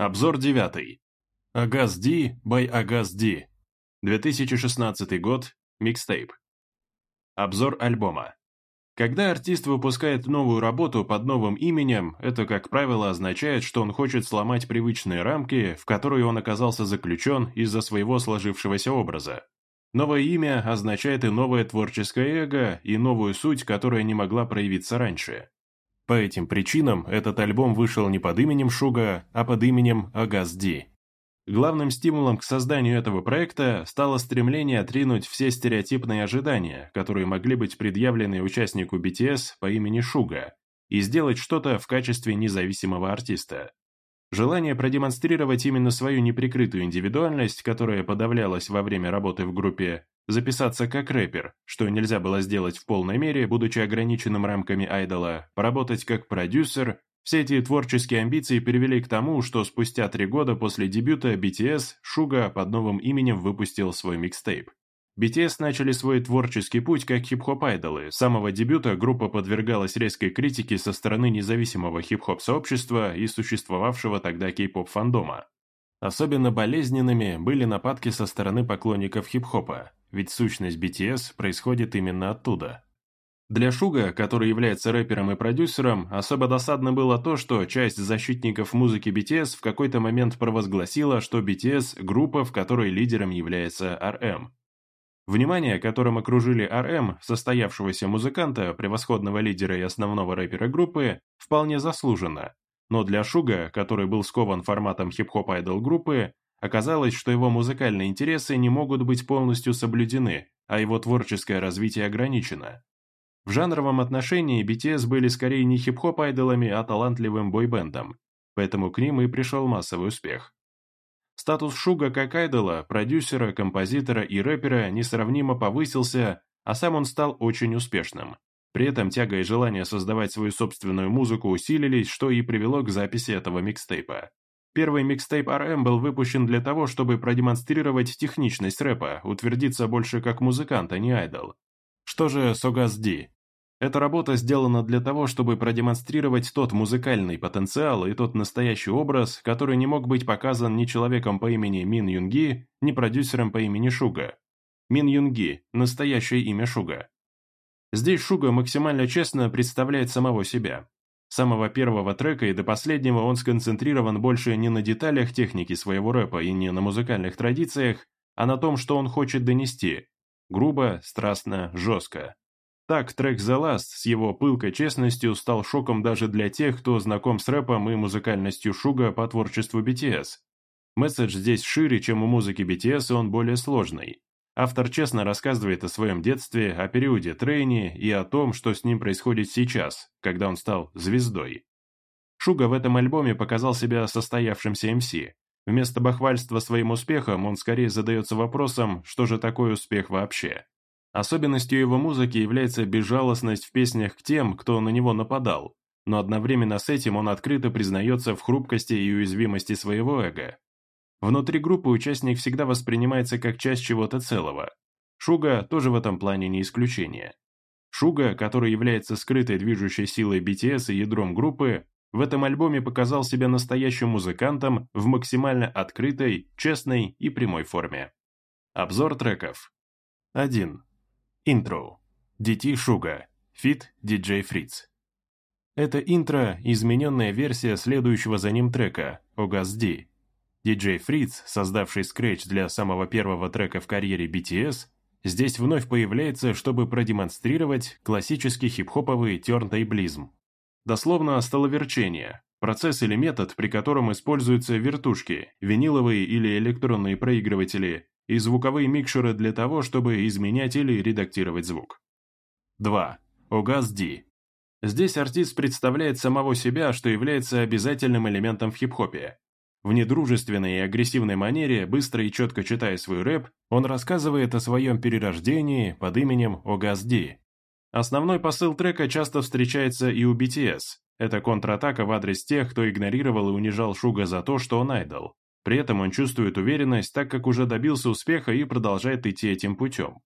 Обзор 9. Агаз Ди by Агаз Ди. 2016 год. Микстейп. Обзор альбома. Когда артист выпускает новую работу под новым именем, это, как правило, означает, что он хочет сломать привычные рамки, в которые он оказался заключен из-за своего сложившегося образа. Новое имя означает и новое творческое эго, и новую суть, которая не могла проявиться раньше. По этим причинам этот альбом вышел не под именем Шуга, а под именем Агазди. Главным стимулом к созданию этого проекта стало стремление отринуть все стереотипные ожидания, которые могли быть предъявлены участнику BTS по имени Шуга, и сделать что-то в качестве независимого артиста. Желание продемонстрировать именно свою неприкрытую индивидуальность, которая подавлялась во время работы в группе, Записаться как рэпер, что нельзя было сделать в полной мере, будучи ограниченным рамками айдола, поработать как продюсер, все эти творческие амбиции привели к тому, что спустя три года после дебюта BTS Шуга под новым именем выпустил свой микстейп. BTS начали свой творческий путь как хип-хоп-айдолы. С самого дебюта группа подвергалась резкой критике со стороны независимого хип-хоп-сообщества и существовавшего тогда кей-поп-фандома. Особенно болезненными были нападки со стороны поклонников хип-хопа, ведь сущность BTS происходит именно оттуда. Для Шуга, который является рэпером и продюсером, особо досадно было то, что часть защитников музыки BTS в какой-то момент провозгласила, что BTS – группа, в которой лидером является RM. Внимание, которым окружили RM, состоявшегося музыканта, превосходного лидера и основного рэпера группы, вполне заслужено. Но для Шуга, который был скован форматом хип-хоп-айдол группы, Оказалось, что его музыкальные интересы не могут быть полностью соблюдены, а его творческое развитие ограничено. В жанровом отношении BTS были скорее не хип-хоп-айдолами, а талантливым бойбендом, поэтому к ним и пришел массовый успех. Статус Шуга как айдола, продюсера, композитора и рэпера несравнимо повысился, а сам он стал очень успешным. При этом тяга и желание создавать свою собственную музыку усилились, что и привело к записи этого микстейпа. Первый микстейп RM был выпущен для того, чтобы продемонстрировать техничность рэпа, утвердиться больше как музыкант, а не айдол. Что же Согаз Ди? Эта работа сделана для того, чтобы продемонстрировать тот музыкальный потенциал и тот настоящий образ, который не мог быть показан ни человеком по имени Мин Юнги, ни продюсером по имени Шуга. Мин Юнги – настоящее имя Шуга. Здесь Шуга максимально честно представляет самого себя, с самого первого трека и до последнего он сконцентрирован больше не на деталях техники своего рэпа и не на музыкальных традициях, а на том, что он хочет донести. Грубо, страстно, жестко. Так, трек «The Last» с его пылкой честностью стал шоком даже для тех, кто знаком с рэпом и музыкальностью Шуга по творчеству BTS. Месседж здесь шире, чем у музыки BTS, и он более сложный. Автор честно рассказывает о своем детстве, о периоде трейни и о том, что с ним происходит сейчас, когда он стал звездой. Шуга в этом альбоме показал себя состоявшимся МС. Вместо бахвальства своим успехом он скорее задается вопросом, что же такое успех вообще. Особенностью его музыки является безжалостность в песнях к тем, кто на него нападал, но одновременно с этим он открыто признается в хрупкости и уязвимости своего эго. Внутри группы участник всегда воспринимается как часть чего-то целого. Шуга тоже в этом плане не исключение. Шуга, который является скрытой движущей силой BTS и ядром группы, в этом альбоме показал себя настоящим музыкантом в максимально открытой, честной и прямой форме. Обзор треков. 1. Интро. Дети Шуга. Фит Диджей Фриц. Это интро – измененная версия следующего за ним трека «Огаз Ди», Диджей Фриц, создавший скретч для самого первого трека в карьере BTS, здесь вновь появляется, чтобы продемонстрировать классический хип-хоповый тернтейблизм. Дословно столоверчение – процесс или метод, при котором используются вертушки, виниловые или электронные проигрыватели и звуковые микшеры для того, чтобы изменять или редактировать звук. 2. Огаз Ди. Здесь артист представляет самого себя, что является обязательным элементом в хип-хопе, в недружественной и агрессивной манере, быстро и четко читая свой рэп, он рассказывает о своем перерождении под именем Огазди. Основной посыл трека часто встречается и у BTS. Это контратака в адрес тех, кто игнорировал и унижал Шуга за то, что он айдол. При этом он чувствует уверенность, так как уже добился успеха и продолжает идти этим путем.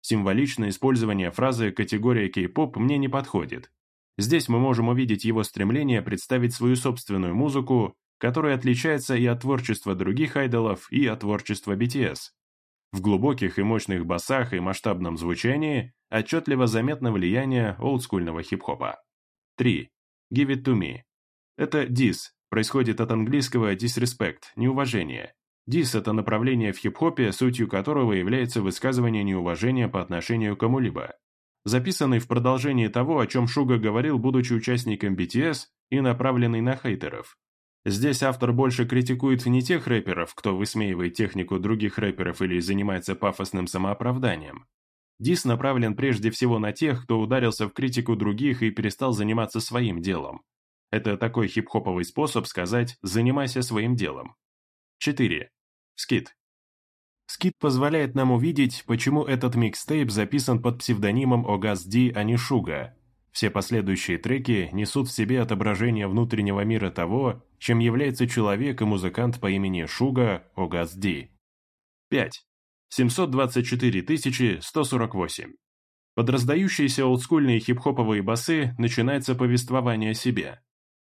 Символичное использование фразы «категория кей-поп» мне не подходит. Здесь мы можем увидеть его стремление представить свою собственную музыку которое отличается и от творчества других айдолов, и от творчества BTS. В глубоких и мощных басах и масштабном звучании отчетливо заметно влияние олдскульного хип-хопа. 3. Give it to me. Это diss, происходит от английского disrespect, неуважение. Дис – это направление в хип-хопе, сутью которого является высказывание неуважения по отношению к кому-либо. Записанный в продолжении того, о чем Шуга говорил, будучи участником BTS, и направленный на хейтеров. Здесь автор больше критикует не тех рэперов, кто высмеивает технику других рэперов или занимается пафосным самооправданием. Дис направлен прежде всего на тех, кто ударился в критику других и перестал заниматься своим делом. Это такой хип-хоповый способ сказать «занимайся своим делом». 4. Скит. Скит позволяет нам увидеть, почему этот микстейп записан под псевдонимом Огаз Ди, а не Шуга, все последующие треки несут в себе отображение внутреннего мира того, чем является человек и музыкант по имени Шуга Огасди. 5. 724 148. Под раздающиеся олдскульные хип-хоповые басы начинается повествование о себе.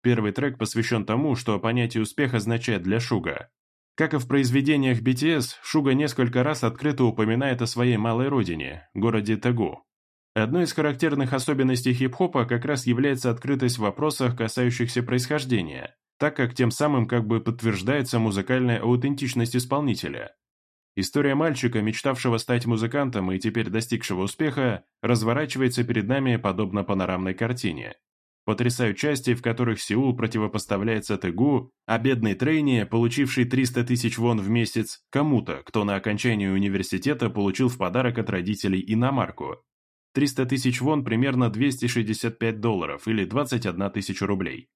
Первый трек посвящен тому, что понятие успеха означает для Шуга. Как и в произведениях BTS, Шуга несколько раз открыто упоминает о своей малой родине, городе Тегу. Одной из характерных особенностей хип-хопа как раз является открытость в вопросах, касающихся происхождения, так как тем самым как бы подтверждается музыкальная аутентичность исполнителя. История мальчика, мечтавшего стать музыкантом и теперь достигшего успеха, разворачивается перед нами подобно панорамной картине. Потрясают части, в которых Сеул противопоставляется Тегу, а бедный трейни, получивший 300 тысяч вон в месяц, кому-то, кто на окончании университета получил в подарок от родителей иномарку. 300 тысяч вон примерно 265 долларов или 21 тысяча рублей.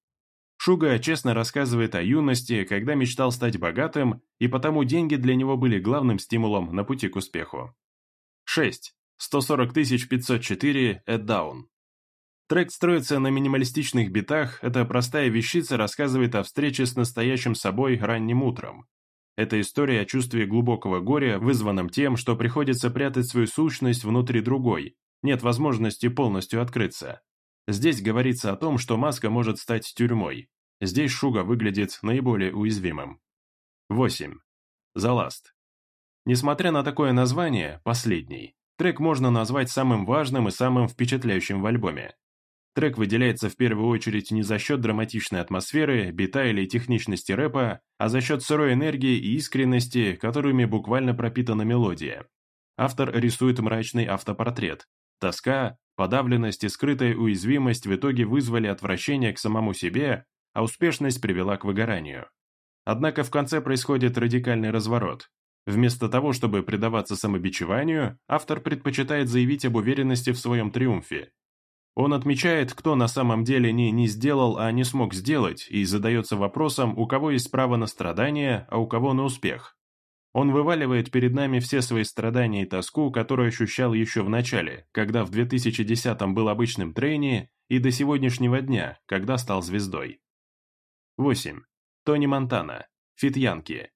Шуга честно рассказывает о юности, когда мечтал стать богатым, и потому деньги для него были главным стимулом на пути к успеху. 6. 140 504 At Down. Трек строится на минималистичных битах, эта простая вещица рассказывает о встрече с настоящим собой ранним утром. Это история о чувстве глубокого горя, вызванном тем, что приходится прятать свою сущность внутри другой, нет возможности полностью открыться. Здесь говорится о том, что маска может стать тюрьмой. Здесь шуга выглядит наиболее уязвимым. 8. Заласт. Несмотря на такое название, последний, трек можно назвать самым важным и самым впечатляющим в альбоме. Трек выделяется в первую очередь не за счет драматичной атмосферы, бита или техничности рэпа, а за счет сырой энергии и искренности, которыми буквально пропитана мелодия. Автор рисует мрачный автопортрет, Тоска, подавленность и скрытая уязвимость в итоге вызвали отвращение к самому себе, а успешность привела к выгоранию. Однако в конце происходит радикальный разворот. Вместо того, чтобы предаваться самобичеванию, автор предпочитает заявить об уверенности в своем триумфе. Он отмечает, кто на самом деле не не сделал, а не смог сделать, и задается вопросом, у кого есть право на страдания, а у кого на успех. Он вываливает перед нами все свои страдания и тоску, которую ощущал еще в начале, когда в 2010-м был обычным трейни, и до сегодняшнего дня, когда стал звездой. 8. Тони Монтана. Фитьянки.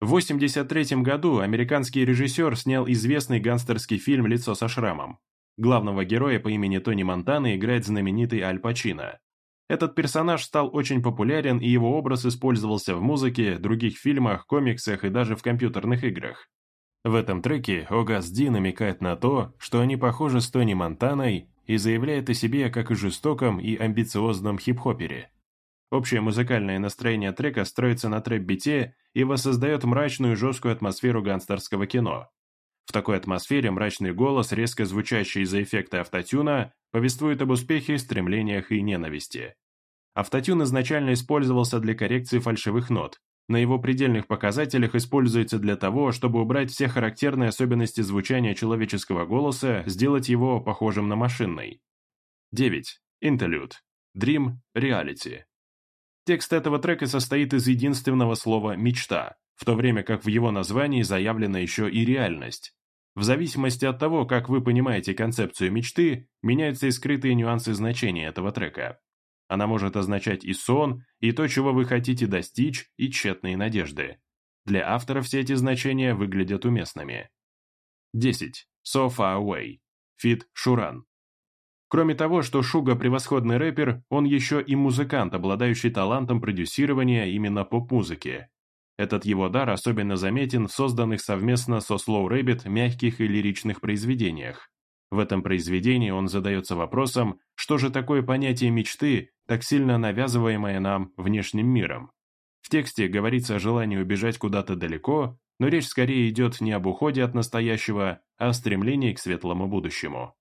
В 83 году американский режиссер снял известный гангстерский фильм «Лицо со шрамом». Главного героя по имени Тони Монтана играет знаменитый Аль Пачино. Этот персонаж стал очень популярен, и его образ использовался в музыке, других фильмах, комиксах и даже в компьютерных играх. В этом треке Огас Ди намекает на то, что они похожи с Тони Монтаной и заявляет о себе как о жестоком и амбициозном хип-хопере. Общее музыкальное настроение трека строится на трэп-бите и воссоздает мрачную жесткую атмосферу гангстерского кино. В такой атмосфере мрачный голос, резко звучащий из-за эффекта автотюна, повествует об успехе и стремлениях и ненависти. Автотюн изначально использовался для коррекции фальшивых нот. На его предельных показателях используется для того, чтобы убрать все характерные особенности звучания человеческого голоса, сделать его похожим на машинный. 9. Интерлюд. Dream Reality. Текст этого трека состоит из единственного слова «мечта», в то время как в его названии заявлена еще и реальность. В зависимости от того, как вы понимаете концепцию мечты, меняются и скрытые нюансы значения этого трека. Она может означать и сон, и то, чего вы хотите достичь, и тщетные надежды. Для автора все эти значения выглядят уместными. 10. So Far Away. Feat. Suran. Кроме того, что Шуга – превосходный рэпер, он еще и музыкант, обладающий талантом продюсирования именно поп-музыки. Этот его дар особенно заметен в созданных совместно со Slow Rabbit мягких и лиричных произведениях. В этом произведении он задается вопросом, что же такое понятие мечты, так сильно навязываемое нам внешним миром. В тексте говорится о желании убежать куда-то далеко, но речь скорее идет не об уходе от настоящего, а о стремлении к светлому будущему.